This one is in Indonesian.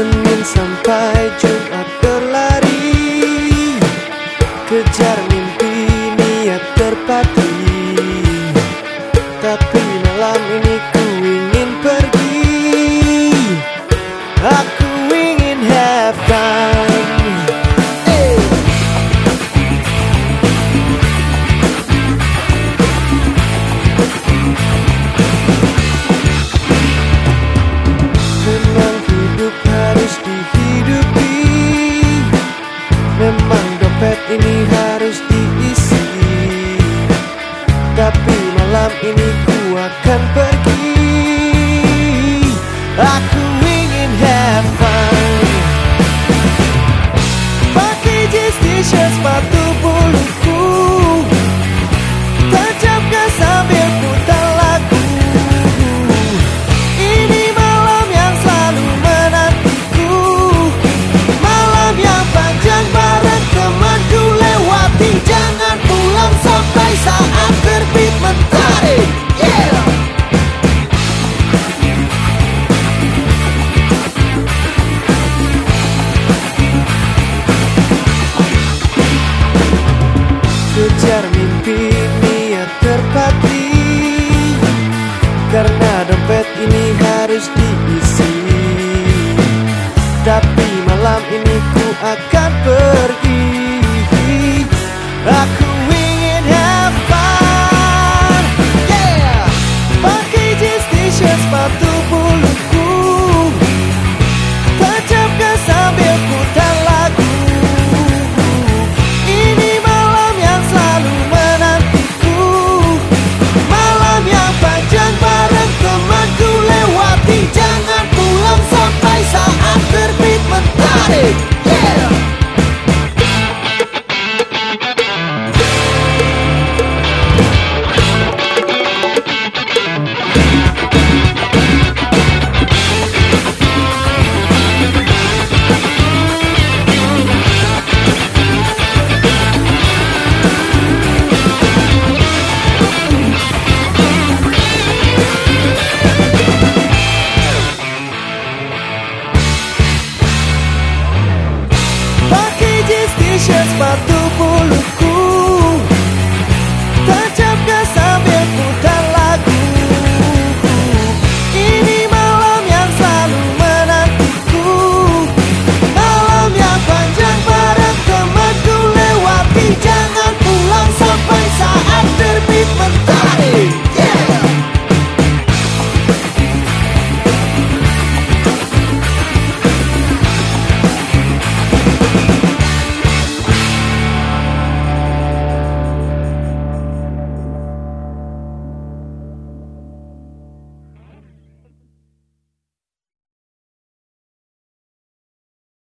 Senin sampai Jumat berlari. Kejar mimpi niat terpatri dompet ini harus diisi. Tapi malam ini ku akan pergi. tapi niat terpati Karena dompet ini harus diisi Tapi malam ini ku akan pergi. sepatu pun.